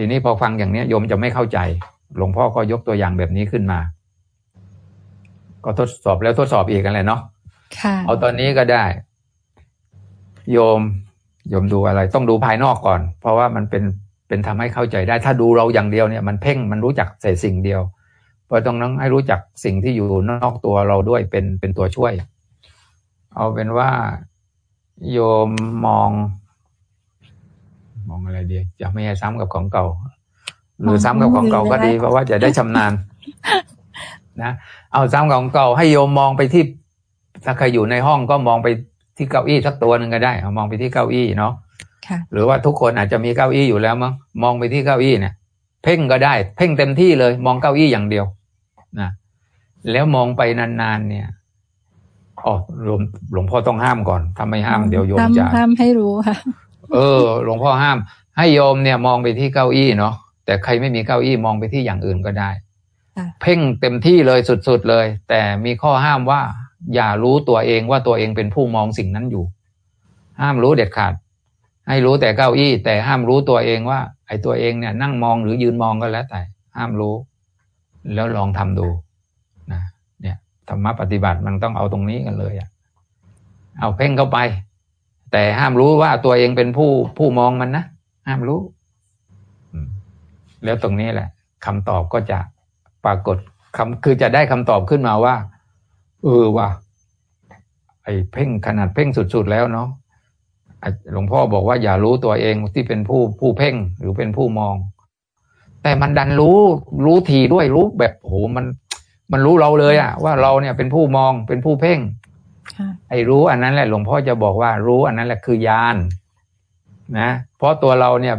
ทีนี้พอฟังอย่างเนี้ยโยมจะไม่เข้าใจ หลวงพ่อก็ยกตัวอย่างแบบนี้ขึ้นมา ก็ทดสอบแล้วทดสอบอีกกันเลยเนาะเอาตอนนี้ก็ได้ โยม โยมดูอะไร ต้องดูภายนอกก่อน เพราะว่ามันเป็นเป็นทำให้เข้าใจได้ ถ้าดูเราอย่างเดียวเนี่ย มันเพ่งมันรู้จักแต่สิ่งเดียวเพราะต้องนั้นให้รู้จักสิ่งที่อยู่นอกตัวเราด้วยเป็นเป็นตัวช่วย เอาเป็นว่า โยมมอง มองอะไรดีจะไม่ให้ซ้ำกับของเก่า หรือซ้ำกับของเก่าก็ดีเพราะว่าจะได้ชำนาญ นะ เอาซ้ำของเก่าให้โยมมองไปที่ถ้าใครอยู่ในห้องก็มองไปที่เก้าอี้สักตัวหนึ่งก็ได้เอามองไปที่เก้าอี้เนาะหรือว่าทุกคนอาจจะมีเก้าอี้อยู่แล้วมั้งมองไปที่เก้าอี้เนี่ย เพ่งก็ได้ เพ่งเต็มที่เลย มองเก้าอี้อย่างเดียวนะแล้วมองไปนานๆเนี่ยอ๋อหลวงหลวงพ่อต้องห้ามก่อนถ้าไม่ห้ามเดี๋ยวโยมจะห้ามให้รู้ค่ะ เออหลวงพ่อห้าม ให้โยมเนี่ยมองไปที่เก้าอี้เนาะแต่ใครไม่มีเก้าอี้มองไปที่อย่างอื่นก็ได้เพ่งเต็มที่เลยสุดๆเลย แต่มีข้อห้ามว่า อย่ารู้ตัวเองว่าตัวเองเป็นผู้มองสิ่งนั้นอยู่ ห้ามรู้เด็ดขาด ให้รู้แต่เก้าอี้ แต่ห้ามรู้ตัวเองว่า ไอ้ตัวเองเนี่ย นั่งมองหรือยืนมองก็แล้วแต่ ห้ามรู้ แล้วลองทำดูนะเนี่ยธรรมะปฏิบัติมันต้องเอาตรงนี้กันเลยอะเอาเพ่งเข้าไป แต่ห้ามรู้ว่าตัวเองเป็นผู้ผู้มองมันนะห้ามรู้แล้วตรงนี้แหละคำตอบก็จะปรากฏคำคือจะได้คำตอบขึ้นมาว่า เออว่า ไอ้เพ่งขนาดเพ่งสุดๆแล้วเนาะหลวงพ่อบอกว่าอย่ารู้ตัวเองที่เป็นผู้ผู้เพ่งหรือเป็นผู้มอง แต่มันดันรู้รู้ทีด้วยรู้แบบโหมัน มันรู้เราเลยอะว่าเราเนี่ยเป็นผู้มองเป็นผู้เพ่ง ไอ้รู้อันนั้นแหละหลวงพ่อจะบอกว่ารู้อันนั้นแหละคือยานนะเพราะตัวเราเนี่ย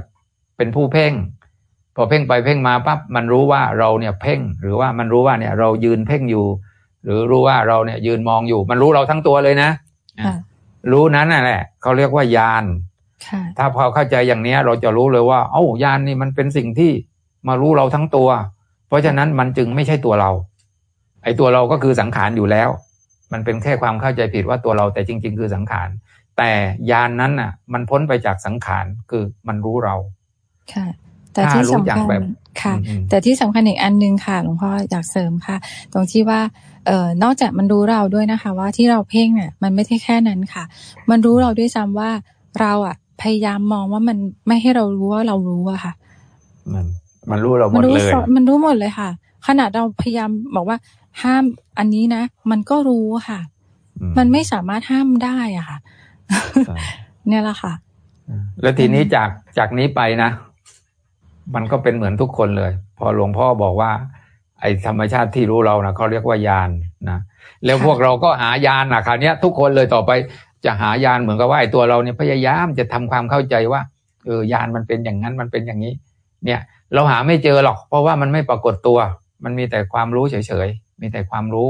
เป็นผู้เพ่ง พอเพ่งไปเพ่งมาปั๊บมันรู้ว่าเราเนี่ยเพ่ง หรือว่ามันรู้ว่าเนี่ยเรายืนเพ่งอยู่ หรือรู้ว่าเราเนี่ยยืนมองอยู่ มันรู้เราทั้งตัวเลยนะรู้นั้นน่ะแหละเขาเรียกว่ายานถ้าพอเข้าใจอย่างนี้เราจะรู้เลยว่า เอ้ายานนี่มันเป็นสิ่งที่มารู้เราทั้งตัว เพราะฉะนั้นมันจึงไม่ใช่ตัวเรา ไอ้ตัวเราก็คือสังขารอยู่แล้ว มันเป็นแค่ความเข้าใจผิดว่าตัวเราแต่จริง ๆ คือสังขาร แต่ยานนั้นน่ะ มันพ้นไปจากสังขารคือมันรู้เรา ค่ะ แต่ที่สำคัญค่ะ แต่ที่สำคัญอีกอันนึงค่ะหลวงพ่ออยากเสริมค่ะ ตรงที่ว่าเอ่อนอกจากมันรู้เราด้วยนะคะ ว่าที่เราเพ่งเนี่ยมันไม่ใช่แค่นั้นค่ะ มันรู้เราด้วยซ้ำว่าเราอะ พยายามมองว่ามันไม่ให้เรารู้ว่าเรารู้อะค่ะ มันมันรู้เราหมดเลย มันรู้หมดเลยค่ะ ขนาดเราพยายามบอกว่า ห้ามอันนี้นะ มันก็รู้ค่ะ มันไม่สามารถห้ามได้อะค่ะ เนี่ยแหละค่ะ แล้วทีนี้จากจากนี้ไปนะ มันก็เป็นเหมือนทุกคนเลย พอหลวงพ่อบอกว่า ไอ้ธรรมชาติที่รู้เรานะเขาเรียกว่ายานนะแล้วพวกเราก็หายานนะคราวนี้ทุกคนเลยต่อไปจะหายานเหมือนกับว่าไอ้ตัวเราเนี่ยพยายามจะทำความเข้าใจว่าเออยานมันเป็นอย่างนั้นมันเป็นอย่างนี้ เนี่ย เราหาไม่เจอหรอก เพราะว่ามันไม่ปรากฏตัว มันมีแต่ความรู้เฉยๆ มีแต่ความรู้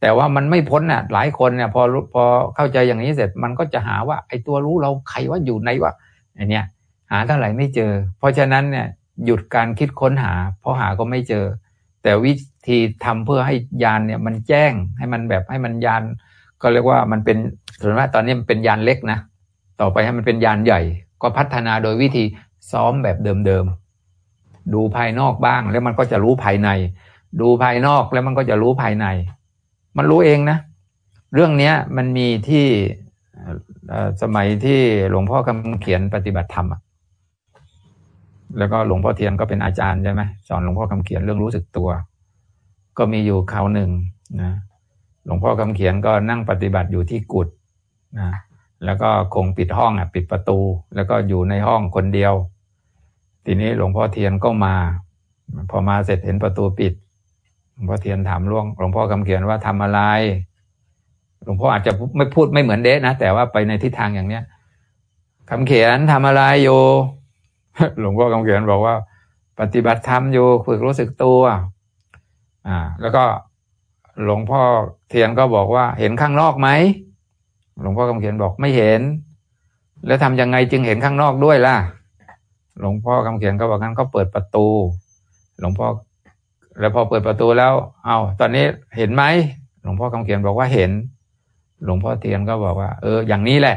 แต่ว่ามันไม่พ้นน่ะ หลายคนเนี่ยพอพอเข้าใจอย่างนี้เสร็จมันก็จะหาว่า ไอ้ตัวรู้เราใครว่าอยู่ไหนวะไอเนี้ยหาเท่าไหร่ไม่เจอ เพราะฉะนั้นเนี่ยหยุดการคิดค้นหา เพราะหาก็ไม่เจอ แต่วิธีทำเพื่อให้ยานเนี่ยมันแจ้งให้มันแบบให้มันยาน ก็เรียกว่ามันเป็นส่วนมากตอนนี้มันเป็นยานเล็กนะต่อไปให้มันเป็นยานใหญ่ ก็พัฒนาโดยวิธีซ้อมแบบเดิมๆดูภายนอกบ้างแล้วมันก็จะรู้ภายใน ดูภายนอกแล้วมันก็จะรู้ภายใน มันรู้เองนะ เรื่องนี้มันมีที่สมัยที่หลวงพ่อคำเขียนปฏิบัติธรรมแล้วก็หลวงพ่อเทียนก็เป็นอาจารย์ใช่ไหมสอนหลวงพ่อคำเขียนเรื่องรู้สึกตัว ก็มีอยู่คราวหนึ่งนะหลวงพ่อคำเขียนก็นั่งปฏิบัติอยู่ที่กุฏนะแล้วก็คงปิดห้องอะปิดประตู แล้วก็อยู่ในห้องคนเดียว ทีนี้หลวงพ่อเทียนก็มา พอมาเสร็จเห็นประตูปิด หลวงพ่อเทียนถามหลวงหลวงพ่อคำเขียนว่าทำอะไร หลวงพ่ออาจจะไม่พูดไม่เหมือนเดะนะ แต่ว่าไปในทิศทางอย่างเนี้ยคำเขียนทำอะไรอยู่หลวงพ่อคำเขียนบอกว่า ปฏิบัติธรรมอยู่ฝึกรู้สึกตัว อ่า แล้วก็หลวงพ่อเทียนก็บอกว่า เห็นข้างนอกไหมหลวงพ่อคำเขียนบอกไม่เห็น แล้วทำยังไงจึงเห็นข้างนอกด้วยล่ะ หลวงพ่อคำเขียนก็บอกงั้นก็เปิดประตู หลวงพ่อ แล้วพอเปิดประตูแล้ว เอาตอนนี้เห็นไหมหลวงพ่อคำเขียนบอกว่าเห็น หลวงพ่อเทียนก็บอกว่า เออ อย่างนี้แหละ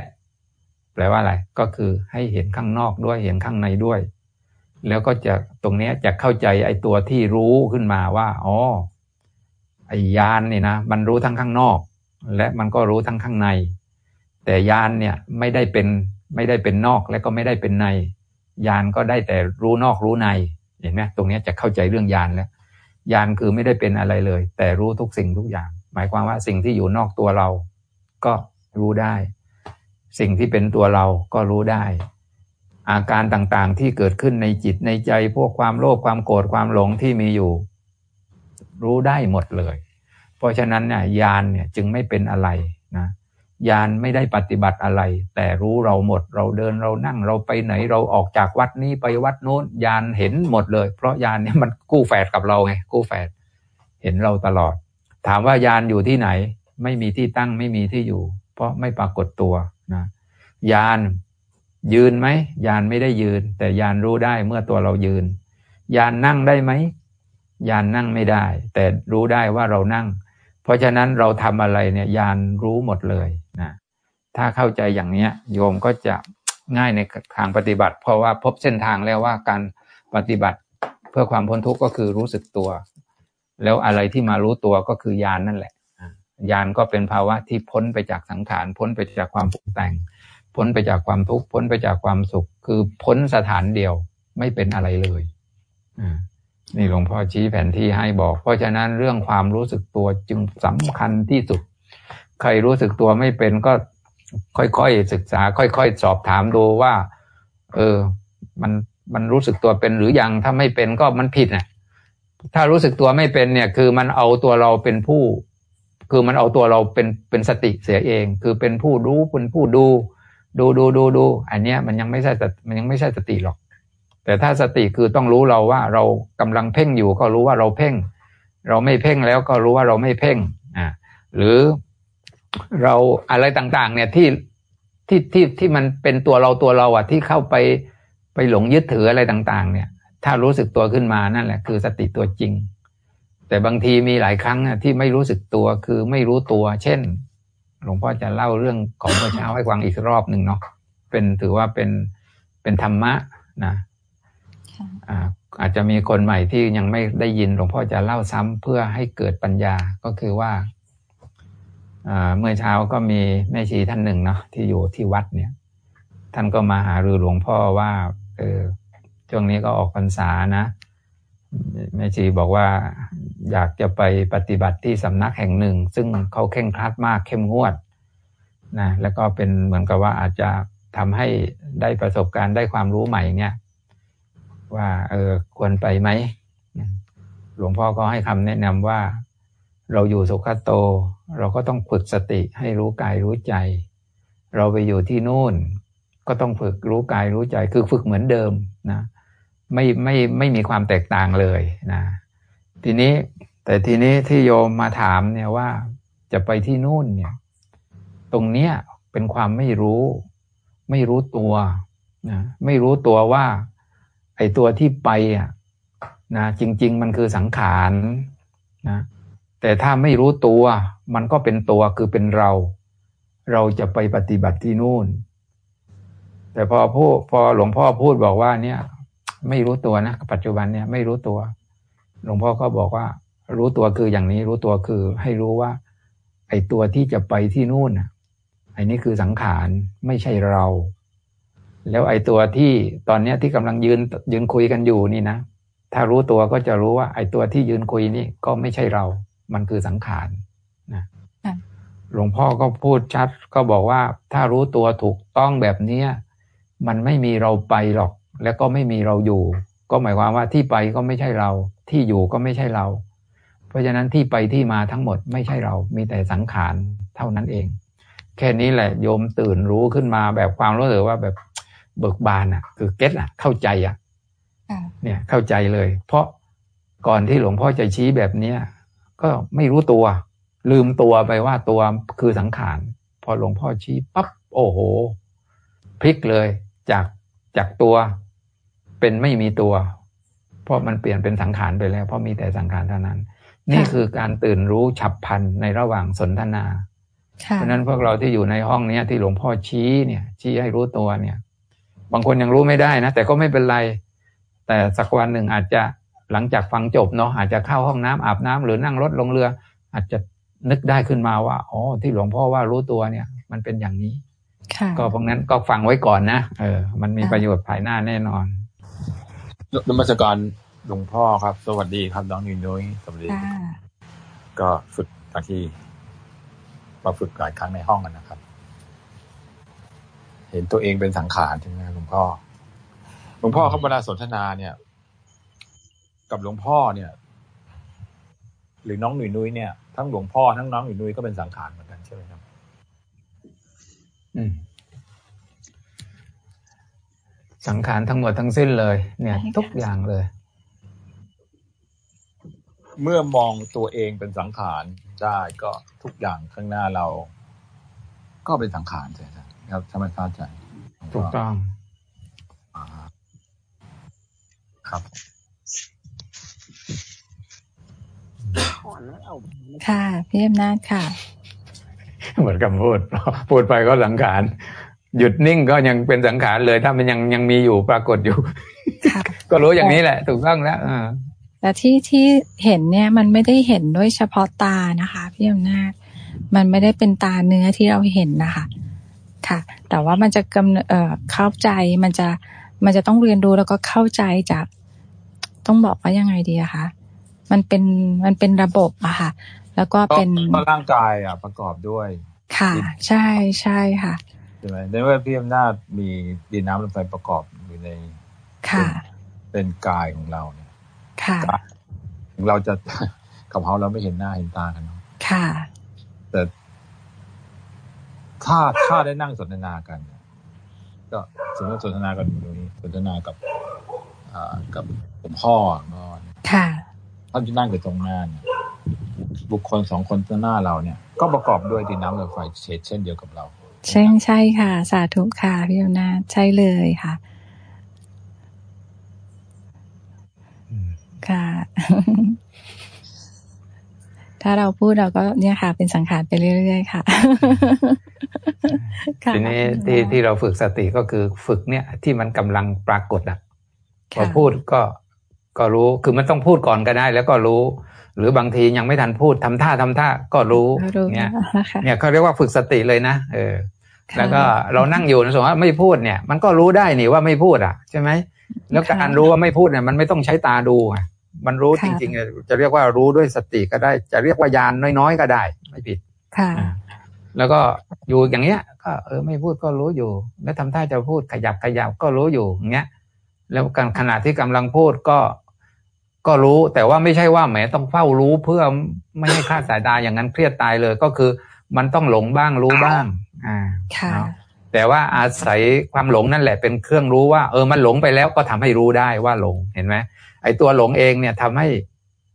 แปลว่าอะไร ก็คือให้เห็นข้างนอกด้วยเห็นข้างในด้วย แล้วก็จะตรงนี้จะเข้าใจไอ้ตัวที่รู้ขึ้นมาว่าอ๋อไอ้ยานนี่นะมันรู้ทั้งข้างนอก และมันก็รู้ทั้งข้างใน แต่ยานเนี่ยไม่ได้เป็นไม่ได้เป็นนอกและก็ไม่ได้เป็นใน ยานก็ได้แต่รู้นอกรู้ในเห็นไหมตรงนี้จะเข้าใจเรื่องยานแล้ว ยานคือไม่ได้เป็นอะไรเลย แต่รู้ทุกสิ่งทุกอย่าง หมายความว่าสิ่งที่อยู่นอกตัวเรา ก็รู้ได้ สิ่งที่เป็นตัวเราก็รู้ได้ อาการต่างๆที่เกิดขึ้นในจิตในใจ พวกความโลภความโกรธความหลงที่มีอยู่ รู้ได้หมดเลย เพราะฉะนั้นเนี่ยยานเนี่ยจึงไม่เป็นอะไรนะ ยานไม่ได้ปฏิบัติอะไร แต่รู้เราหมดเราเดินเรานั่งเราไปไหนเราออกจากวัดนี้ไปวัดโน้นยานเห็นหมดเลย เพราะยานเนี่ยมันกู้แฝดกับเราไงกู้แฝดเห็นเราตลอด ถามว่ายานอยู่ที่ไหน ไม่มีที่ตั้งไม่มีที่อยู่ เพราะไม่ปรากฏตัวนะยานยืนไหมยานไม่ได้ยืน แต่ยานรู้ได้เมื่อตัวเรายืน ยานนั่งได้ไหมยานนั่งไม่ได้ แต่รู้ได้ว่าเรานั่ง เพราะฉะนั้นเราทำอะไรเนี่ยยานรู้หมดเลยนะถ้าเข้าใจอย่างเนี้ยโยมก็จะง่ายในทางปฏิบัติ เพราะว่าพบเส้นทางแล้วว่าการปฏิบัติเพื่อความพ้นทุกข์ก็คือรู้สึกตัว แล้วอะไรที่มารู้ตัวก็คือยานนั่นแหละยานก็เป็นภาวะที่พ้นไปจากสังขารพ้นไปจากความปรุงแต่ง พ้นไปจากความทุกข์พ้นไปจากความสุข คือพ้นสถานเดียวไม่เป็นอะไรเลยอ่า นี่หลวงพ่อชี้แผนที่ให้บอก เพราะฉะนั้นเรื่องความรู้สึกตัวจึงสำคัญที่สุด ใครรู้สึกตัวไม่เป็นก็ค่อยๆศึกษา ค่อยๆ สอบถามดูว่า เออ มันมันรู้สึกตัวเป็นหรือยังถ้าไม่เป็นก็มันผิดนะถ้ารู้สึกตัวไม่เป็นเนี่ย คือมันเอาตัวเราเป็นผู้ คือมันเอาตัวเราเป็นเป็นสติเสียเอง คือเป็นผู้รู้เป็นผู้ดู ดูดูดูดู อันเนี้ยมันยังไม่ใช่มันยังไม่ใช่สติหรอก แต่ถ้าสติคือต้องรู้เราว่าเรากำลังเพ่งอยู่ก็รู้ว่าเราเพ่ง เราไม่เพ่งแล้วก็รู้ว่าเราไม่เพ่งอ่าหรือเราอะไรต่างๆ เนี่ยที่ที่ที่ที่มันเป็นตัวเราตัวเราอะที่เข้าไปไปหลงยึดถืออะไรต่างๆ เนี่ย ถ้ารู้สึกตัวขึ้นมานั่นแหละคือสติตัวจริง แต่บางทีมีหลายครั้งที่ไม่รู้สึกตัวคือไม่รู้ตัว เช่น หลวงพ่อจะเล่าเรื่องของเมื่อเช้าให้ฟังอีกรอบหนึ่งเนาะเป็นถือว่าเป็นเป็นธรรมะนะ อาจจะมีคนใหม่ที่ยังไม่ได้ยินหลวงพ่อจะเล่าซ้ำเพื่อให้เกิดปัญญาก็คือว่าเมื่อเช้าก็มีแม่ชีท่านหนึ่งเนาะที่อยู่ที่วัดเนี่ย ท่านก็มาหารือหลวงพ่อว่าเออช่วงนี้ก็ออกพรรษานะแม่ชีบอกว่าอยากจะไปปฏิบัติที่สำนักแห่งหนึ่ง ซึ่งเขาเข่งครัดมากเข้มงวดนะแล้วก็เป็นเหมือนกับว่าอาจจะทำให้ได้ประสบการณ์ได้ความรู้ใหม่เนี่ย ว่า เออควรไปไหมหลวงพ่อก็ให้คำแนะนำว่า เราอยู่สุขโต เราก็ต้องฝึกสติให้รู้กายรู้ใจ เราไปอยู่ที่นู่น ก็ต้องฝึกรู้กายรู้ใจ คือฝึกเหมือนเดิมนะ ไม่ไม่ไม่มีความแตกต่างเลยนะ ทีนี้แต่ทีนี้ที่โยมมาถามเนี่ยว่าจะไปที่นู่นเนี่ย ตรงเนี้ยเป็นความไม่รู้ ไม่รู้ตัวนะไม่รู้ตัวว่า ตัวที่ไปอะนะจริง ๆ มันคือสังขารนะแต่ถ้าไม่รู้ตัวมันก็เป็นตัวคือเป็นเรา เราจะไปปฏิบัติที่นู่น แต่พอพูดพอหลวงพ่อพูดบอกว่าเนี่ย ไม่รู้ตัวนะปัจจุบันเนี่ยไม่รู้ตัว หลวงพ่อก็บอกว่า รู้ตัวคืออย่างนี้รู้ตัวคือ ให้รู้ว่า ไอ้ตัวที่จะไปที่นู่นอะไอ้นี่คือสังขารไม่ใช่เรา แล้วไอ้ตัวที่ตอนเนี้ยที่กำลังยืนยืนคุยกันอยู่นี่นะ ถ้ารู้ตัวก็จะรู้ว่า ไอ้ตัวที่ยืนคุยนี่ก็ไม่ใช่เรา มันคือสังขารนะหลวงพ่อก็พูดชัดก็บอกว่า ถ้ารู้ตัวถูกต้องแบบเนี้ยมันไม่มีเราไปหรอก แล้วก็ไม่มีเราอยู่ ก็หมายความว่าที่ไปก็ไม่ใช่เรา ที่อยู่ก็ไม่ใช่เรา เพราะฉะนั้นที่ไปที่มาทั้งหมดไม่ใช่เรา มีแต่สังขารเท่านั้นเอง แค่นี้แหละโยมตื่นรู้ขึ้นมาแบบความรู้สึกว่าแบบ เบิกบานอะ คือเก็ตอะ เข้าใจอะเนี่ยเข้าใจเลย เพราะก่อนที่หลวงพ่อจะชี้แบบเนี้ยก็ไม่รู้ตัว ลืมตัวไปว่าตัวคือสังขารพอหลวงพ่อชี้ปั๊บโอ้โหพลิกเลยจากจากตัวเป็นไม่มีตัว เพราะมันเปลี่ยนเป็นสังขารไปแล้ว เพราะมีแต่สังขารเท่านั้น นี่คือการตื่นรู้ฉับพลันในระหว่างสนทนาเพราะนั้นพวกเราที่อยู่ในห้องเนี้ยที่หลวงพ่อชี้เนี่ย ชี้ให้รู้ตัวเนี่ย บางคนยังรู้ไม่ได้นะ แต่ก็ไม่เป็นไร แต่สักวันหนึ่งอาจจะหลังจากฟังจบเนาะอาจจะเข้าห้องน้ำอาบน้ำหรือนั่งรถลงเรือ อาจจะนึกได้ขึ้นมาว่าอ๋อที่หลวงพ่อว่ารู้ตัวเนี่ย มันเป็นอย่างนี้ก็เพราะงั้นก็ฟังไว้ก่อนนะเออ มันมีประโยชน์ภายหน้าแน่นอนนมัสการหลวงพ่อครับ สวัสดีครับน้องนินุ้ยสวัสดีก็ฝึกตอนที่มาฝึกหลายครั้งในห้องกันนะครับ เห็นตัวเองเป็นสังขารใช่ไหมหลวงพ่อหลวงพ่อครับเวลาสนทนาเนี่ย กับหลวงพ่อเนี่ย หรือน้องหนุ่ยนุ้ยเนี่ยทั้งหลวงพ่อทั้งน้องหนุ่ยนุ้ยก็เป็นสังขารเหมือนกันใช่ไหมครับ อืม สังขารทั้งหมดทั้งสิ้นเลย เนี่ย ทุกอย่างเลย เมื่อมองตัวเองเป็นสังขารได้ก็ทุกอย่างข้างหน้าเรา ก็เป็นสังขารใช่ไหมครับ ทำไมเข้าใจถูกต้องครับค่ะพี่อำนาจค่ะ เหมือนคำพูดพูดไปก็สังขารหยุดนิ่งก็ยังเป็นสังขารเลย ถ้ามันยังยังมีอยู่ปรากฏอยู่ก็รู้อย่างนี้แหละ ถูกต้องแล้วแต่ที่ที่เห็นเนี่ยมันไม่ได้เห็นด้วยเฉพาะตานะคะพี่อำนาจมันไม่ได้เป็นตาเนื้อที่เราเห็นนะคะ ค่ะ แต่ว่ามันจะกำเอ่อเข้าใจมันจะมันจะต้องเรียนรู้แล้วก็เข้าใจจากต้องบอกว่ายังไงดีอะคะมันเป็นมันเป็นระบบอะค่ะ แล้วก็เป็นร่างกายอะประกอบด้วย ค่ะ ใช่ใช่ค่ะช่ไหมในเมื่อพี่อำนาจมีดินน้ำลมไฟประกอบอยู่ในค่ะ เป็นกายของเราเนี่ยค่ะเราจะกับเขาเราไม่เห็นหน้าเห็นตากันค่ะ แต่ ถ้าถ้าได้นั่งสนทนากัน ก็สมมติสนทนากันอยู่นี้สนทนากับอ่ากับผมพ่อนอนค่ะท่านที่นั่งอยู่ตรงหน้าเนี่ยบุคคลสองคนตรงหน้าเราเนี่ย ก็ประกอบด้วยดินน้ำลมไฟเช่นเดียวกับเราใช่ใช่ค่ะ สาธุค่ะพี่อำนาจใช่เลยค่ะ ค่ะ ถ้าเราพูดเราก็เนี่ยค่ะ เป็นสังขารไปเรื่อยๆค่ะทีนี้ที่ที่เราฝึกสติก็คือฝึกเนี่ยที่มันกำลังปรากฏอะพอพูดก็ก็รู้คือมันต้องพูดก่อนก็ได้ แล้วก็รู้ หรือบางทียังไม่ทันพูดทำท่าทำท่าก็รู้เนี่ยเนี่ยเขาเรียกว่าฝึกสติเลยนะเออแล้วก็เรานั่งอยู่นะสมมติว่าไม่พูดเนี่ย มันก็รู้ได้นี่ว่าไม่พูดอะใช่ไหมแล้วการรู้ว่าไม่พูดเนี่ยมันไม่ต้องใช้ตาดูอะ มันรู้จริงๆ จะเรียกว่ารู้ด้วยสติก็ได้ จะเรียกว่ายานน้อยๆก็ได้ ไม่ผิดค่ะ แล้วก็อยู่อย่างเงี้ย ก็เออไม่พูดก็รู้อยู่ แล้วทำท่าจะพูดขยับขยับก็รู้อยู่อย่างเงี้ย แล้วกันขณะที่กำลังพูดก็ก็รู้แต่ว่าไม่ใช่ว่าแหมต้องเฝ้ารู้เพื่อไม่ให้คลาดสายตาอย่างนั้นเครียดตายเลยก็คือ มันต้องหลงบ้างรู้บ้าง อ่าแต่ว่าอาศัยความหลงนั่นแหละเป็นเครื่องรู้ว่า เออมันหลงไปแล้วก็ทำให้รู้ได้ว่าหลงเห็นไหม ไอ้ตัวหลงเองเนี่ยทำให้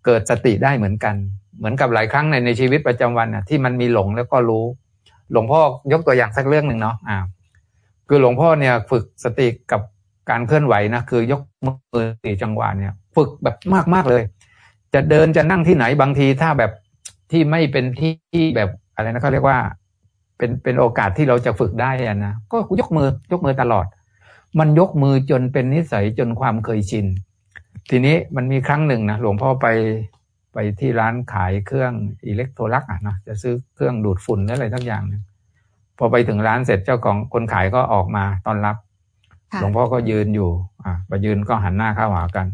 เกิดสติได้เหมือนกัน เหมือนกับหลายครั้งในในชีวิตประจำวันน่ะที่มันมีหลงแล้วก็รู้ หลวงพ่อยกตัวอย่างสักเรื่องหนึ่งเนาะอ่าคือหลวงพ่อเนี่ยฝึกสติกับการเคลื่อนไหวนะคือยกมือสี่จังหวะเนี่ย ฝึกแบบมากมากเลย จะเดินจะนั่งที่ไหนบางทีถ้าแบบที่ไม่เป็นที่แบบอะไรนะเขาเรียกว่า เป็นเป็นโอกาสที่เราจะฝึกได้อนะก็ยกมือยกมือตลอด มันยกมือจนเป็นนิสัยจนความเคยชิน ทีนี้มันมีครั้งหนึ่งนะหลวงพ่อไปไปที่ร้านขายเครื่องอิเล็กโทรลักอะนะจะซื้อเครื่องดูดฝุ่นอะไรทั้งอย่างนึงพอไปถึงร้านเสร็จเจ้าของคนขายก็ออกมาต้อนรับ หลวงพ่อก็ยืนอยู่อะไปยืนก็หันหน้าเข้าหากัน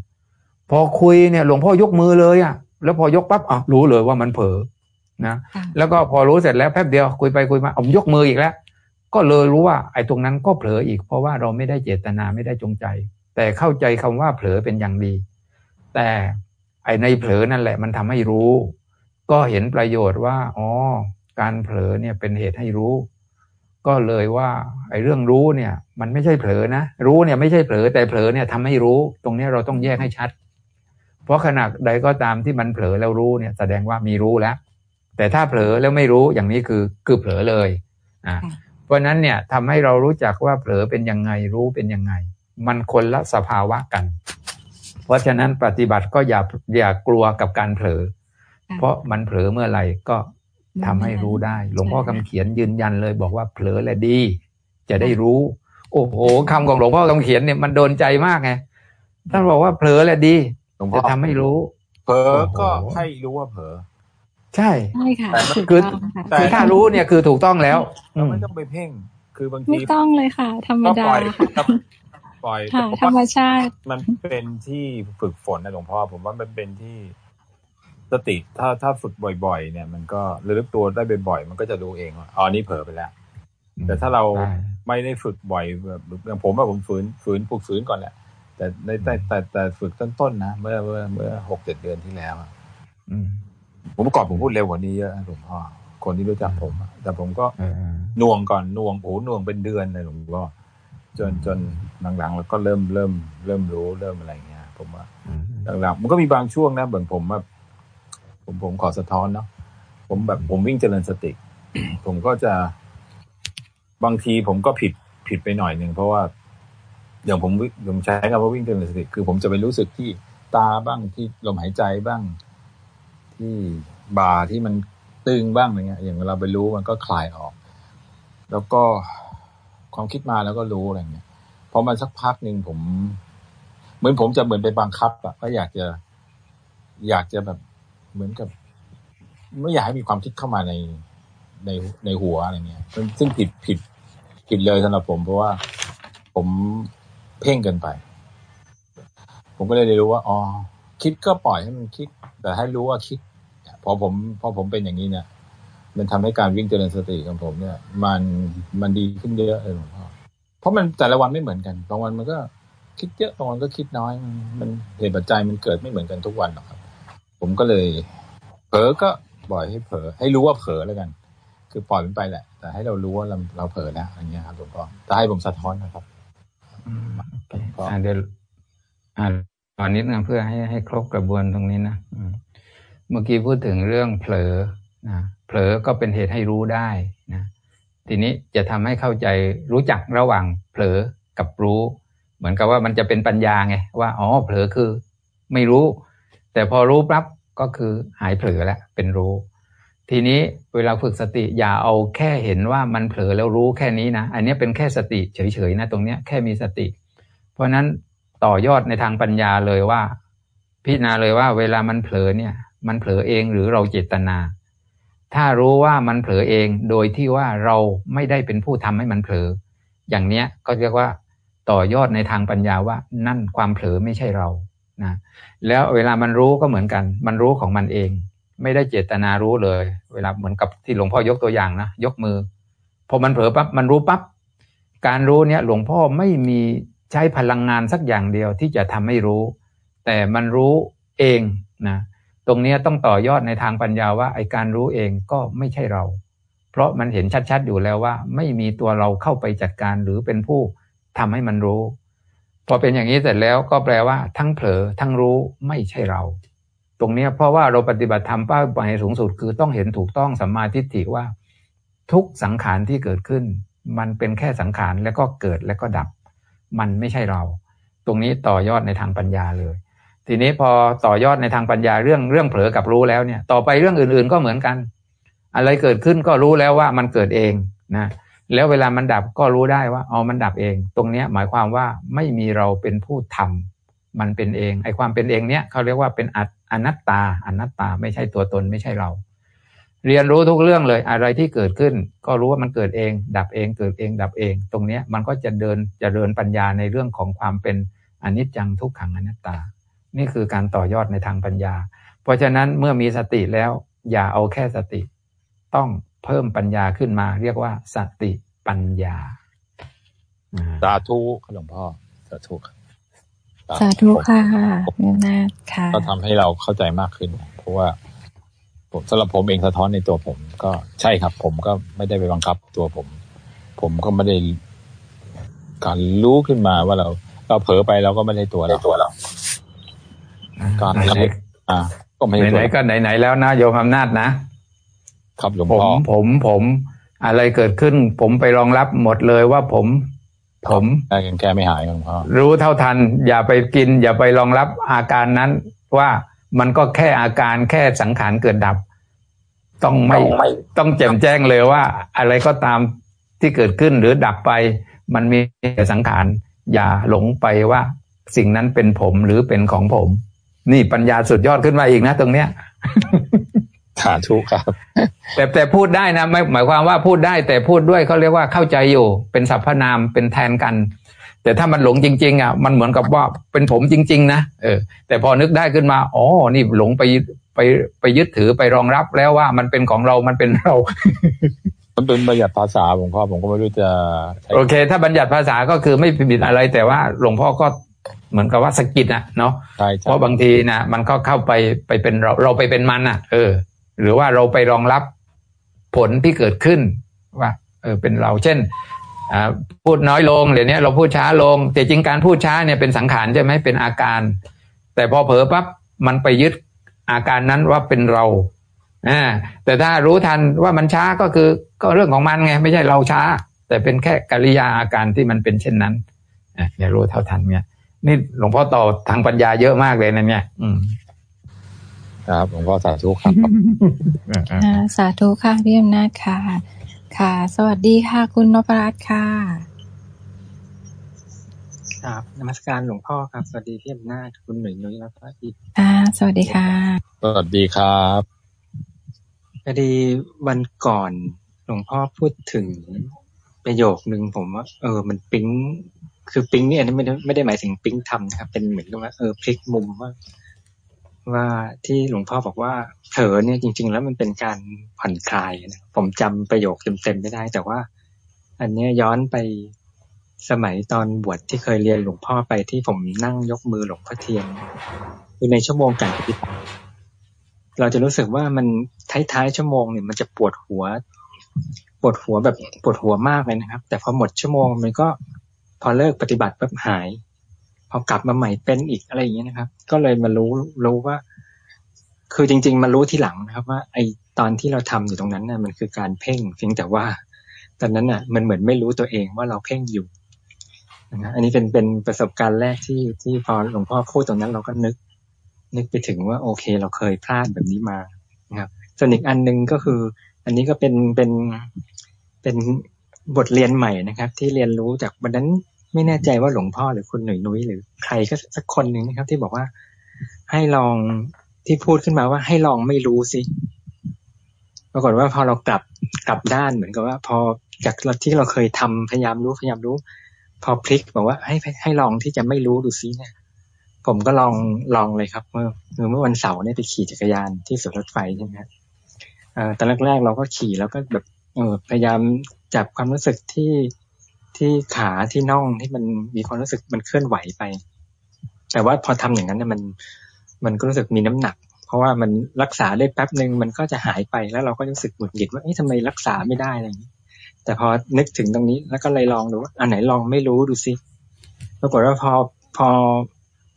พอคุยเนี่ย หลวงพ่อยกมือเลยอะ แล้วพอยกปั๊บอะรู้เลยว่ามันเผลอนะแล้วก็พอรู้เสร็จแล้วแป๊บเดียวคุยไปคุยมาอมยกมืออีกแล้ว ก็เลยรู้ว่าไอ้ตรงนั้นก็เผลออีก เพราะว่าเราไม่ได้เจตนาไม่ได้จงใจ แต่เข้าใจคำว่าเผลอเป็นอย่างดี แต่ไอ้ในเผลอนั่นแหละมันทำให้รู้ ก็เห็นประโยชน์ว่าอ๋อการเผลอเนี่ยเป็นเหตุให้รู้ ก็เลยว่า ไอ้เรื่องรู้เนี่ย มันไม่ใช่เผลอนะรู้เนี่ยไม่ใช่เผลอแต่เผลอเนี่ยทำให้รู้ ตรงนี้เราต้องแยกให้ชัด เพราะขณะใดก็ตามที่มันเผลอแล้วรู้เนี่ย แสดงว่ามีรู้แล้ว แต่ถ้าเผลอแล้วไม่รู้อย่างนี้คือคือเผลอเลยอ่าเพราะนั้นเนี่ยทำให้เรารู้จักว่าเผลอเป็นยังไงรู้เป็นยังไง มันคนละสภาวะกัน เพราะฉะนั้นปฏิบัติก็อย่าอย่ากลัวกับการเผลอ เพราะมันเผลอเมื่อไหร่ก็ทำให้รู้ได้ หลวงพ่อคำเขียนยืนยันเลย บอกว่าเผลอแหละดี จะได้รู้ โอ้โหคำของหลวงพ่อคำเขียนเนี่ยมันโดนใจมากไงท่านบอกว่าเผลอแหละดีจะทำให้รู้ เผลอก็ให้รู้ว่าเผลอใช่ใช่ค่ะคือคือถ้ารู้เนี่ยคือถูกต้องแล้วเราไม่ต้องไปเพ่ง คือบางทีไม่ต้องเลยค่ะธรรมดาค่ะ ปล่อยค่ะธรรมชาติ มันเป็นที่ฝึกฝนนะหลวงพ่อผมว่ามันเป็นที่สติถ้าถ้าฝึกบ่อย ๆ เนี่ย มันก็ระลึกตัวได้บ่อยๆมันก็จะรู้เองว่าอ๋อนี่เผลอไปแล้ว แต่ถ้าเราไม่ได้ฝึกบ่อยแบบอย่างผมว่าผมฝืนฝืนฝึกฝืนก่อนแหละแต่ในแต่แต่แต่ฝึกต้นๆนะเมื่อเมื่อเมื่อหกเจ็ดเดือนที่แล้วผมก่อนผมพูดเร็วกว่านี้เยอะหลวงพ่อคนที่รู้จักผมแต่ผมก็น่วงก่อนน่วงโอ้น่วงเป็นเดือนเลยหลวงพ่อ จนจนหลังๆแล้วก็เริ่มเริ่มเริ่มรู้เริ่มอะไรเงี้ย ผมว่าหลังๆมันก็มีบางช่วงนะเหมือนผมว่าผมผมขอสะท้อนเนาะผมแบบผมวิ่งเจริญสติ ผมก็จะบางทีผมก็ผิดผิดไปหน่อยหนึ่งเพราะว่าอย่างผมผมใช้คำว่าวิ่งเจริญสติ คือผมจะไปรู้สึกที่ตาบ้างที่ลมหายใจบ้าง ที่บ่าที่มันตึงบ้างอะไรเงี้ย อย่างเวลาไปรู้มันก็คลายออก แล้วก็ ความคิดมาแล้วก็รู้อะไรเงี้ยพอมาสักพักหนึ่งผม เหมือนผมจะเหมือนไปบังคับอะก็อยากจะ อยากจะแบบเหมือนกับ ไม่อยากให้มีความคิดเข้ามาในในในหัวอะไรเงี้ยซึ่งผิดผิดผิดเลยสำหรับผม เพราะว่าผมเพ่งเกินไป ผมก็เลยได้รู้ว่าอ๋อคิดก็ปล่อยให้มันคิด แต่ให้รู้ว่าคิดพอผมพอผมเป็นอย่างนี้เนี่ย มันทำให้การวิ่งเจริญสติของผมเนี่ย มันมันดีขึ้นเยอะเลยหลวงพ่อเพราะมันแต่ละวันไม่เหมือนกันบางวันมันก็คิดเยอะบางวันก็คิดน้อย มันเหตุปัจจัยมันเกิดไม่เหมือนกันทุกวันหรอกครับ ผมก็เลย เผลอก็ปล่อยให้เผลอให้รู้ว่าเผลอแล้วกัน คือปล่อยมันไปแหละ แต่ให้เรารู้ว่าเราเราเผลอแล้วอย่างเงี้ยครับหลวงพ่อจะให้ผมสะท้อนนะครับอ่าเดี๋ยวอ่าตอนนี้นะเพื่อให้ให้ครบกระบวนตรงนี้นะเมื่อกี้พูดถึงเรื่องเผลอนะเผ ลอก็เป็นเหตุให้รู้ได้นะทีนี้จะทำให้เข้าใจรู้จักระหว่างเผลอกับรู้ เหมือนกับว่ามันจะเป็นปัญญาไงว่าอ๋อเผลอคือไม่รู้ แต่พอรู้ปั๊บก็คือหายเผลอแล้วเป็นรู้ ทีนี้เวลาฝึกสติอย่าเอาแค่เห็นว่ามันเผลอแล้วรู้แค่นี้นะ อันนี้เป็นแค่สติเฉยๆนะตรงเนี้ยแค่มีสติ เพราะนั้นต่อยอดในทางปัญญาเลยว่า พิจารณาเลยว่าเวลามันเผลอเนี่ย มันเผลอเองหรือเราเจตนา ถ้ารู้ว่ามันเผลอเองโดยที่ว่าเราไม่ได้เป็นผู้ทำให้มันเผลอ อย่างเนี้ยก็เรียกว่าต่อยอดในทางปัญญาว่านั่นความเผลอไม่ใช่เรานะแล้วเวลามันรู้ก็เหมือนกัน มันรู้ของมันเอง ไม่ได้เจตนารู้เลย เวลาเหมือนกับที่หลวงพ่อยกตัวอย่างนะยกมือพอมันเผลอปั๊บมันรู้ปั๊บการรู้เนี้ยหลวงพ่อไม่มีใช้พลังงานสักอย่างเดียวที่จะทำให้รู้ แต่มันรู้เองนะ ตรงนี้ต้องต่อยอดในทางปัญญาว่าไอการรู้เองก็ไม่ใช่เรา เพราะมันเห็นชัดๆอยู่แล้วว่า ไม่มีตัวเราเข้าไปจัดการหรือเป็นผู้ทำให้มันรู้ พอเป็นอย่างนี้เสร็จแล้วก็แปลว่า ทั้งเผลอทั้งรู้ไม่ใช่เรา ตรงนี้เพราะว่าเราปฏิบัติธรรมเป้าหมายสูงสุด คือต้องเห็นถูกต้องสัมมาทิฏฐิว่า ทุกสังขารที่เกิดขึ้น มันเป็นแค่สังขารแล้วก็เกิดแล้วก็ดับ มันไม่ใช่เรา ตรงนี้ต่อยอดในทางปัญญาเลย ทีนี้พอต่อยอดในทางปัญญาเรื่องเรื่องเผลอกับรู้แล้วเนี่ย ต่อไปเรื่องอื่นๆก็เหมือนกัน อะไรเกิดขึ้นก็รู้แล้วว่ามันเกิดเองนะแล้วเวลามันดับก็รู้ได้ว่าอ๋อมันดับเอง ตรงเนี้ยหมายความว่าไม่มีเราเป็นผู้ทำมันเป็นเองไอ้ความเป็นเองเนี้ยเขาเรียกว่าเป็นอนัตตาอนัตตาไม่ใช่ตัวตนไม่ใช่เรา เรียนรู้ทุกเรื่องเลยอะไรที่เกิดขึ้น ก็รู้ว่ามันเกิดเอง ดับเองเกิดเอง ดับเอง ตรงเนี้ยมันก็จะเดินจะเดินปัญญาในเรื่องของความเป็นอนิจจังทุกขังอนัตตา นี่คือการต่อยอดในทางปัญญา เพราะฉะนั้นเมื่อมีสติแล้ว อย่าเอาแค่สติ ต้องเพิ่มปัญญาขึ้นมา เรียกว่า สติปัญญาสาธุหลวงพ่อสาธุสาธุค่ะเน่นาค่ะ ก็ทำให้เราเข้าใจมากขึ้น เพราะว่าผมสำหรับผมเองสะท้อนในตัวผม ก็ใช่ครับ ผมก็ไม่ได้ไปบังคับตัวผม ผมก็ไม่ได้การรู้ขึ้นมาว่าเรา เราเผลอไปเราก็ไม่ได้ตัวเรา ตัวเราก็ไหนอ่า ก็ไม่ไหนก็ไหนๆแล้วนะโยมอำนาจนะครับหลวงพ่อผมผมผม อะไรเกิดขึ้น ผมไปรองรับหมดเลยว่าผม ผมแก้ไม่หายหลวงพ่อรู้เท่าทัน อย่าไปกิน อย่าไปรองรับอาการนั้น ว่ามันก็แค่อาการแค่สังขารเกิดดับ ต้องไม่ต้องแจ่มแจ้งเลยว่า อะไรก็ตามที่เกิดขึ้นหรือดับไป มันมีสังขารอย่าหลงไปว่าสิ่งนั้นเป็นผมหรือเป็นของผม นี่ปัญญาสุดยอดขึ้นมาอีกนะตรงเนี้ยสาธุครับ แต่แต่พูดได้นะไม่หมายความว่าพูดได้แต่พูดด้วยเขาเรียกว่าเข้าใจอยู่ เป็นสรรพนามเป็นแทนกัน แต่ถ้ามันหลงจริง ๆ อะ มันเหมือนกับว่าเป็นผมจริง ๆ นะเออ แต่พอนึกได้ขึ้นมาอ๋อนี่หลงไปไปไปยึดถือไปรองรับแล้วว่ามันเป็นของเรามันเป็นเรา มันเป็นบัญญัติภาษาหลวงพ่อผมก็ไม่รู้จะ โอเค ถ้าบัญญัติภาษาก็คือไม่ผิดอะไรแต่ว่าหลวงพ่อก็ เหมือนกับว่าสกิดนะเนาะเพราะบางทีนะมันก็เข้าไปไปเป็นเราเราไปเป็นมันอะ เออ หรือว่าเราไปรองรับผลที่เกิดขึ้นว่า เออเป็นเราเช่นพูดน้อยลงเดี๋ยวนี้เราพูดช้าลง แต่จริงการพูดช้าเนี่ยเป็นสังขารใช่ไหมเป็นอาการ แต่พอเผลอปั๊บมันไปยึดอาการนั้นว่าเป็นเราอ่าแต่ถ้ารู้ทันว่ามันช้าก็คือก็เรื่องของมันไง ไม่ใช่เราช้า แต่เป็นแค่กิริยาอาการที่มันเป็นเช่นนั้นอย่ารู้เท่าทันเนี่ย นี่หลวงพ่อต่อทางปัญญาเยอะมากเลยนะเนี่ย อืมครับหลวงพ่อสาธุครับสาธุค่ะพี่อำนาจค่ะ ค่ะ สวัสดีค่ะ คุณนพรัตน์ค่ะครับนมัสการหลวงพ่อครับสวัสดีพี่อำนาจคุณหนุ่ยนุ้ยแล้วก็อีกอ่า สวัสดีค่ะ สวัสดีครับพอดีวันก่อนหลวงพ่อพูดถึงประโยคหนึ่งผมว่า เออ มันปิ๊ง คือปิ๊งนี่อันนี้ไม่ได้ไม่ได้หมายถึงปิ๊งทำนะครับ เป็นเหมือนกับว่าเออพลิกมุมว่าว่าที่หลวงพ่อบอกว่าเผลอเนี่ยจริง ๆ แล้วมันเป็นการผ่อนคลายนะผมจำประโยคเต็มๆไม่ได้ แต่ว่า อันเนี้ย้อนไปสมัยตอนบวชที่เคยเรียนหลวงพ่อไปที่ผมนั่งยกมือหลวงพ่อเทียนคือในชั่วโมงการปฏิบัติเราจะรู้สึกว่ามันท้ายๆชั่วโมงเนี่ยมันจะปวดหัว ปวดหัวแบบปวดหัวมากเลยนะครับ แต่พอหมดชั่วโมงมันก็ พอเลิกปฏิบัติปุ๊บหาย พอกลับมาใหม่เป็นอีกอะไรอย่างเงี้ยนะครับ ก็เลยมารู้รู้ว่า คือจริง ๆ มารู้ทีหลังนะครับ ว่า ไอตอนที่เราทำอยู่ตรงนั้นน่ะมันคือการเพ่งเพียงแต่ว่าตอนนั้นน่ะ มันเหมือนไม่รู้ตัวเองว่าเราเพ่งอยู่นะอันนี้เป็นเป็นประสบการณ์แรกที่ที่พอหลวงพ่อพูดตรงนั้นเราก็นึก นึกไปถึงว่าโอเค เราเคยพลาดแบบนี้มานะครับส่วนอีกอันหนึ่งก็คือ อันนี้ก็เป็นเป็นเป็นบทเรียนใหม่นะครับ ที่เรียนรู้จากวันนั้น ไม่แน่ใจว่าหลวงพ่อหรือคุณหนุ่ยนุ้ยหรือใครก็สักคนหนึ่งนะครับ ที่บอกว่าให้ลองที่พูดขึ้นมาว่าให้ลองไม่รู้สิปรากฏว่าพอเรากลับกลับด้านเหมือนกับว่า พอจากที่เราเคยทำพยายามรู้พยายามรู้ พอพลิกบอกว่าให้ให้ลองที่จะไม่รู้ดูซิเนี่ย ผมก็ลองลองเลยครับ เมื่อเมื่อวันเสาร์เนี่ยไปขี่จักรยานที่สวนรถไฟใช่ไหมครับตอนแรกๆเราก็ขี่แล้วก็แบบเออพยายามจับความรู้สึกที่ ที่ขาที่น่องที่มันมีความรู้สึกมันเคลื่อนไหวไป แต่ว่าพอทำอย่างนั้นเนี่ยมัน มันก็รู้สึกมีน้ำหนัก เพราะว่ามันรักษาได้แป๊บหนึ่งมันก็จะหายไปแล้วเราก็รู้สึกหงุดหงิดว่าเอ๊ะทำไมรักษาไม่ได้อะไรอย่างนี้ แต่พอนึกถึงตรงนี้แล้วก็เลยลองดูว่าอันไหนลองไม่รู้ดูซิปรากฏว่าพอพอ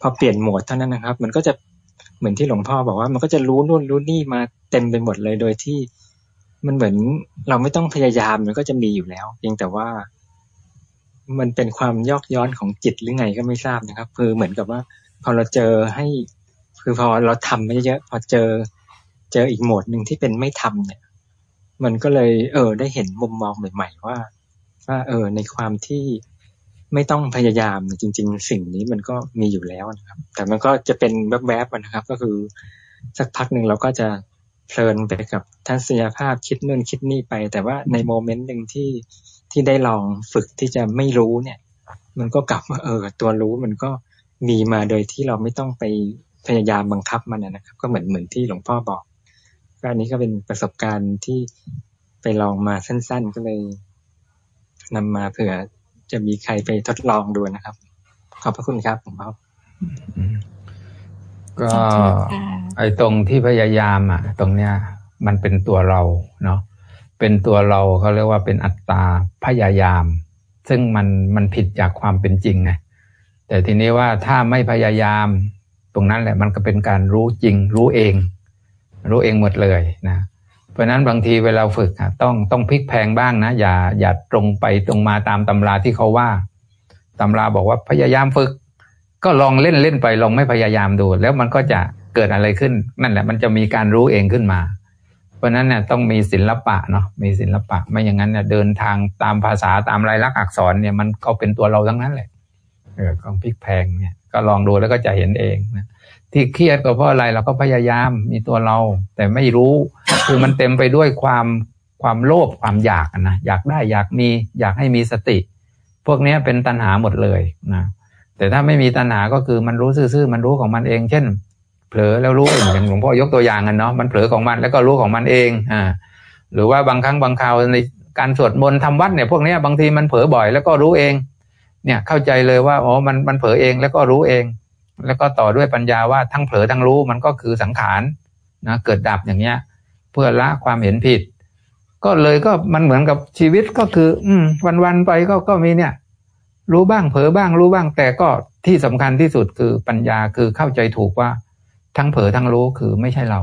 พอเปลี่ยนโหมดเท่านั้นนะครับ มันก็จะเหมือนที่หลวงพ่อบอกว่ามันก็จะรู้นู่นรู้นี่มาเต็มไปหมดเลยโดยที่มันเหมือนเราไม่ต้องพยายามมันก็จะมีอยู่แล้ว เพียงแต่ว่า มันเป็นความยอกย้อนของจิตหรือไงก็ไม่ทราบนะครับ คือเหมือนกับว่า พอเราเจอให้ คือพอเราทำไม่เยอะพอเจอ เจออีกโหมดหนึ่งที่เป็นไม่ทำเนี่ย มันก็เลย เออ ได้เห็นมุมมองใหม่ๆว่าว่าเออ ในความที่ไม่ต้องพยายามจริง ๆ สิ่งนี้มันก็มีอยู่แล้วนะครับ แต่มันก็จะเป็นแวบๆนะครับ ก็คือสักพักหนึ่งเราก็จะเพลินไปกับทัศนียภาพคิดนู่นคิดนี่ไป แต่ว่าในโมเมนต์หนึ่งที่ ที่ได้ลองฝึกที่จะไม่รู้เนี่ย มันก็กลับมาเออ ตัวรู้มันก็มีมาโดยที่เราไม่ต้องไปพยายามบังคับมันนะครับ ก็เหมือนเหมือนที่หลวงพ่อบอกก็อันนี้ก็เป็นประสบการณ์ที่ไปลองมาสั้น ๆ ก็เลยนำมาเผื่อจะมีใครไปทดลองดูนะครับ ขอบพระคุณครับผมครับก็ไอ้ตรงที่พยายามอะ ตรงเนี้ย มันเป็นตัวเราเนาะ เป็นตัวเราเขาเรียกว่าเป็นอัตตาพยายาม ซึ่งมันมันผิดจากความเป็นจริงไงแต่ทีนี้ว่าถ้าไม่พยายาม ตรงนั้นแหละมันก็เป็นการรู้จริง รู้เอง รู้เองหมดเลยนะเพราะนั้นบางทีเวลาฝึกต้องต้องพลิกแพงบ้างนะอย่าอย่าตรงไปตรงมาตามตำราที่เขาว่าตำราบอกว่าพยายามฝึก ก็ลองเล่นเล่นไปลองไม่พยายามดู แล้วมันก็จะเกิดอะไรขึ้นนั่นแหละ มันจะมีการรู้เองขึ้นมา เพราะนั้นเนี่ยต้องมีศิลปะเนาะมีศิลปะ ไม่อย่างนั้นเนี่ยเดินทางตามภาษาตามลายลักษณ์อักษรเนี่ยมันก็เป็นตัวเราทั้งนั้นแหละเออของพริกแพงเนี่ยก็ลองดูแล้วก็จะเห็นเองนะที่เครียดก็เพราะอะไรเราก็พยายามมีตัวเรา แต่ไม่รู้คือมันเต็มไปด้วยความความโลภความอยากนะอยากได้อยากมีอยากให้มีสติ พวกนี้เป็นตัณหาหมดเลยนะแต่ถ้าไม่มีตัณหาก็คือมันรู้ซื่อๆมันรู้ของมันเอง เช่น เผลอแล้วรู้อย่างหลวงพ่อยกตัวอย่างกันเนาะมันเผลอของมันแล้วก็รู้ของมันเองอ่าหรือว่าบางครั้งบางคราวในการสวดมนต์ทำวัดเนี่ยพวกนี้บางทีมันเผลอบ่อยแล้วก็รู้เอง เนี่ยเข้าใจเลยว่าอ๋อมันมันเผลอเองแล้วก็รู้เอง แล้วก็ต่อด้วยปัญญาว่าทั้งเผลอทั้งรู้มันก็คือสังขารนะเกิดดับอย่างเงี้ย เพื่อละความเห็นผิด ก็เลยก็มันเหมือนกับชีวิตก็คือ อืมวันๆไปก็ก็มีเนี่ย รู้บ้างเผลอบ้างรู้บ้างแต่ก็ที่สำคัญที่สุดคือปัญญาคือเข้าใจถูกว่า ทั้งเผลอทั้งรู้คือไม่ใช่เรา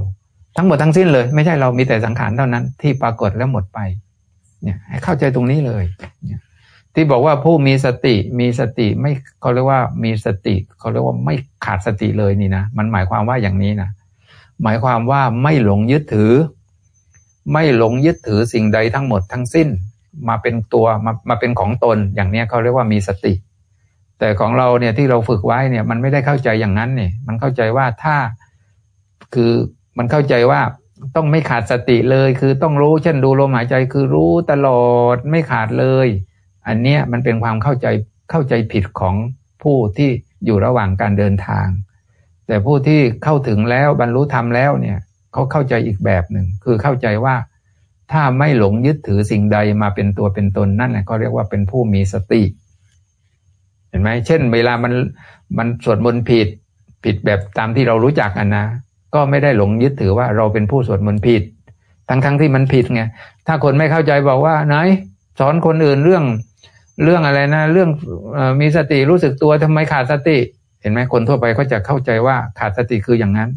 ทั้งหมดทั้งสิ้นเลย ไม่ใช่เรามีแต่สังขารเท่านั้น ที่ปรากฏแล้วหมดไป เนี่ยให้เข้าใจตรงนี้เลยเนี่ยที่บอกว่าผู้มีสติมีสติไม่เขาเรียกว่ามีสติเขาเรียกว่าไม่ขาดสติเลยนี่นะมันหมายความว่าอย่างนี้นะหมายความว่าไม่หลงยึดถือ ไม่หลงยึดถือสิ่งใดทั้งหมดทั้งสิ้น มาเป็นตัวมามาเป็นของตนอย่างเนี้ยเขาเรียกว่ามีสติ แต่ของเราเนี่ยที่เราฝึกไว้เนี่ย มันไม่ได้เข้าใจอย่างนั้นเนี่ยมันเข้าใจว่าถ้าคือมันเข้าใจว่าต้องไม่ขาดสติเลย คือต้องรู้เช่นดูลมหายใจคือรู้ตลอดไม่ขาดเลย อันเนี้ยมันเป็นความเข้าใจเข้าใจผิดของผู้ที่อยู่ระหว่างการเดินทาง แต่ผู้ที่เข้าถึงแล้วบรรลุธรรมแล้วเนี่ยเขาเข้าใจอีกแบบหนึ่งคือเข้าใจว่าถ้าไม่หลงยึดถือสิ่งใดมาเป็นตัวเป็นตนนั่นแหละก็เรียกว่าเป็นผู้มีสติ ห็นไหมเช่น เวลามันมันสวดมนต์ผิดผิดแบบตามที่เรารู้จักอันนะ ก็ไม่ได้หลงยึดถือว่าเราเป็นผู้สวดมนต์ผิด ทั้งทั้งที่มันผิดไงถ้าคนไม่เข้าใจบอกว่าไหนสอนคนอื่นเรื่องเรื่องอะไรนะ เรื่องอมีสติรู้สึกตัวทำไมขาดสติ เห็นไหมคนทั่วไปเขาจะเข้าใจว่าขาดสติคืออย่างนั้น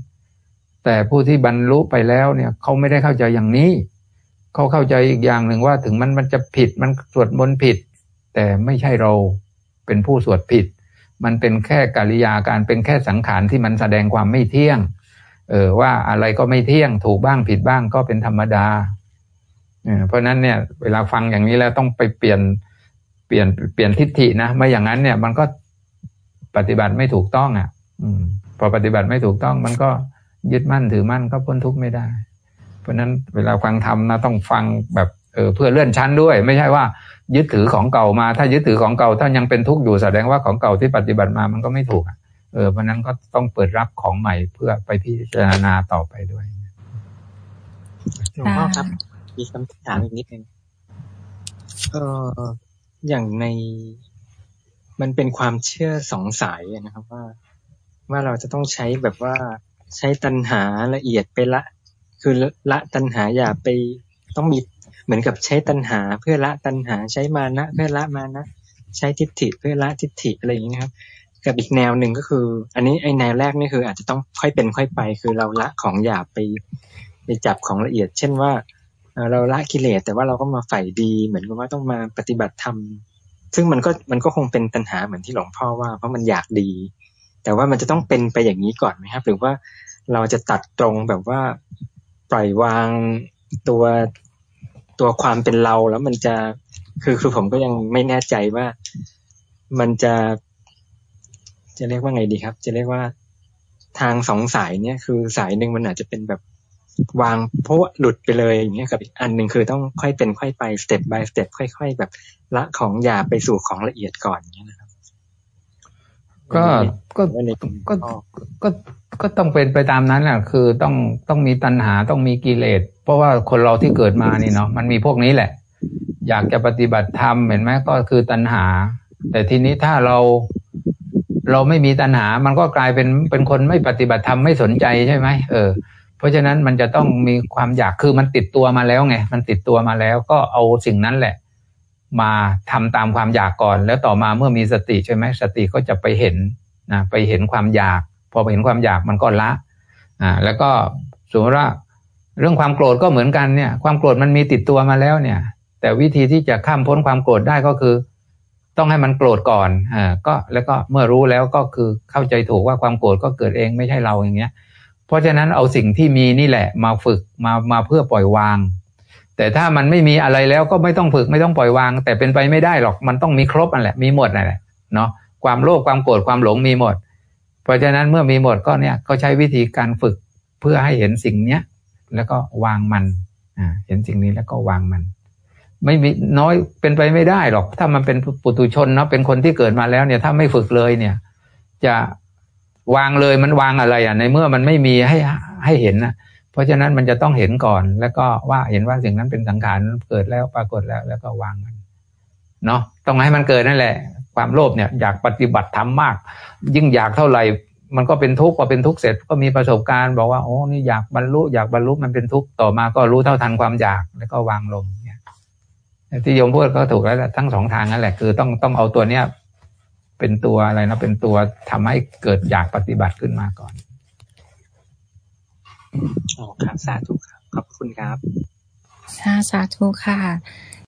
แต่ผู้ที่บรรลุไปแล้วเนี่ยเขาไม่ได้เข้าใจอย่างนี้เขาเข้าใจอีกอย่างหนึ่งว่าถึงมันมันจะผิดมันสวดมนต์ผิด แต่ไม่ใช่เรา เป็นผู้สวดผิด มันเป็นแค่กิริยาการเป็นแค่สังขารที่มันแสดงความไม่เที่ยง เออว่าอะไรก็ไม่เที่ยง ถูกบ้างผิดบ้างก็เป็นธรรมดาเพราะนั้นเนี่ยเวลาฟังอย่างนี้แล้วต้องไปเปลี่ยนเปลี่ยนเปลี่ยนทิฏฐินะไม่อย่างนั้นเนี่ยมันก็ปฏิบัติไม่ถูกต้องอะ อืม พอปฏิบัติไม่ถูกต้อง มันก็ยึดมั่นถือมั่นก็พ้นทุกข์ไม่ได้ เพราะนั้นเวลาฟังธรรมนะต้องฟังแบบเออเพื่อเลื่อนชั้นด้วย ไม่ใช่ว่า ยึดถือของเก่ามา ถ้ายึดถือของเก่าถ้ายังเป็นทุกข์อยู่แสดงว่าของเก่าที่ปฏิบัติมามันก็ไม่ถูกอะเออเพราะนั้นก็ต้องเปิดรับของใหม่เพื่อไปพิจารณาต่อไปด้วยหลวงพ่อครับ มีคำถามอีกนิดนึงเอออย่างในมันเป็นความเชื่อสองสายนะครับ ว่าว่าเราจะต้องใช้แบบว่าใช้ตัณหาละเอียดไปละ คือละตัณหาอย่าไปต้องมี เหมือนกับใช้ตัณหาเพื่อละตัณหาใช้มานะ เพื่อละมานะ ใช้ทิฏฐิเพื่อละทิฏฐิอะไรอย่างนี้นะครับ กับอีกแนวหนึ่งก็คือ อันนี้ไอแนวแรกนี่คือ อาจจะต้องค่อยเป็นค่อยไป คือเราละของหยาบไปไปจับของละเอียด เช่นว่าเราละกิเลสแต่ว่าเราก็มาใฝ่ดี เหมือนกับว่าต้องมาปฏิบัติธรรมซึ่งมันก็มันก็คงเป็นปัญหาเหมือนที่หลวงพ่อว่า เพราะมันอยากดี แต่ว่ามันจะต้องเป็นไปอย่างนี้ก่อนไหมครับ หรือว่าเราจะตัดตรงแบบว่าปล่อยวางตัว ตัวความเป็นเราแล้วมันจะคือคือผมก็ยังไม่แน่ใจว่ามันจะ จะเรียกว่าไงดีครับ จะเรียกว่าทางสองสายเนี่ยคือสายหนึ่งมันอาจจะเป็นแบบวางเพราะหลุดไปเลยอย่างเงี้ยกับอีกอันหนึ่งคือต้องค่อยเป็นค่อยไปสเต็ป by สเต็ปค่อย ๆ แบบละของหยาบไปสู่ของละเอียดก่อนเงี้ยนะครับ ก็ก็ก็ก็ ก็ต้องเป็นไปตามนั้นแหละคือต้องต้องมีตัณหาต้องมีกิเลสเพราะว่าคนเราที่เกิดมานี่เนาะมันมีพวกนี้แหละ อยากจะปฏิบัติธรรมเห็นไหมก็คือตัณหา แต่ทีนี้ถ้าเราเราไม่มีตัณหา มันก็กลายเป็นเป็นคนไม่ปฏิบัติธรรมไม่สนใจใช่ไหมเออ เพราะฉะนั้นมันจะต้องมีความอยากคือมันติดตัวมาแล้วไงมันติดตัวมาแล้วก็เอาสิ่งนั้นแหละ มาทำตามความอยากก่อน แล้วต่อมาเมื่อมีสติใช่ไหมสติก็จะไปเห็นนะไปเห็นความอยาก พอไปเห็นความอยากมันก็ละอ่าแล้วก็สมมติว่าเรื่องความโกรธก็เหมือนกันเนี่ย ความโกรธมันมีติดตัวมาแล้วเนี่ย แต่วิธีที่จะข้ามพ้นความโกรธได้ก็คือ ต้องให้มันโกรธก่อนอ่าก็แล้วก็เมื่อรู้แล้วก็คือเข้าใจถูกว่าความโกรธก็เกิดเองไม่ใช่เราอย่างเงี้ย เพราะฉะนั้นเอาสิ่งที่มีนี่แหละ มาฝึกมามาเพื่อปล่อยวาง แต่ถ้ามันไม่มีอะไรแล้วก็ไม่ต้องฝึกไม่ต้องปล่อยวาง แต่เป็นไปไม่ได้หรอกมันต้องมีครบอันแหละมีหมดนั่นแหละเนาะความโลภความโกรธความหลงมีหมด เพราะฉะนั้นเมื่อมีหมดก็เนี่ยก็ใช้วิธีการฝึกเพื่อให้เห็นสิ่งเนี้ยแล้วก็วางมันเห็นสิ่งนี้แล้วก็วางมัน ไม่มีน้อยเป็นไปไม่ได้หรอก ถ้ามันเป็นปุตุชนเนาะเป็นคนที่เกิดมาแล้วเนี่ย ถ้าไม่ฝึกเลยเนี่ย จะวางเลยมันวางอะไรอะในเมื่อมันไม่มีให้ให้เห็นนะเพราะฉะนั้นมันจะต้องเห็นก่อน แล้วก็ว่าเห็นว่าสิ่งนั้นเป็นสังขารเกิดแล้วปรากฏแล้ว แล้วก็วางมันเนาะต้องให้มันเกิดนั่นแหละ ความโลภเนี่ยอยากปฏิบัติทำมาก ยิ่งอยากเท่าไหร่มันก็เป็นทุกข์พอเป็นทุกข์เสร็จก็มีประสบการณ์ บอกว่าโอ้นี่อยากบรรลุอยากบรรลุมันเป็นทุกข์ต่อมาก็รู้เท่าทันความอยากแล้วก็วางลงเนี่ยที่โยมพูดก็ถูกแล้วทั้งสองทางนั่นแหละคือต้องต้องเอาตัวเนี้ยเป็นตัวอะไรนะเป็นตัวทำให้เกิดอยากปฏิบัติขึ้นมาก่อนอ๋อครับสาธุครับขอบคุณครับสาสาธุค่ะ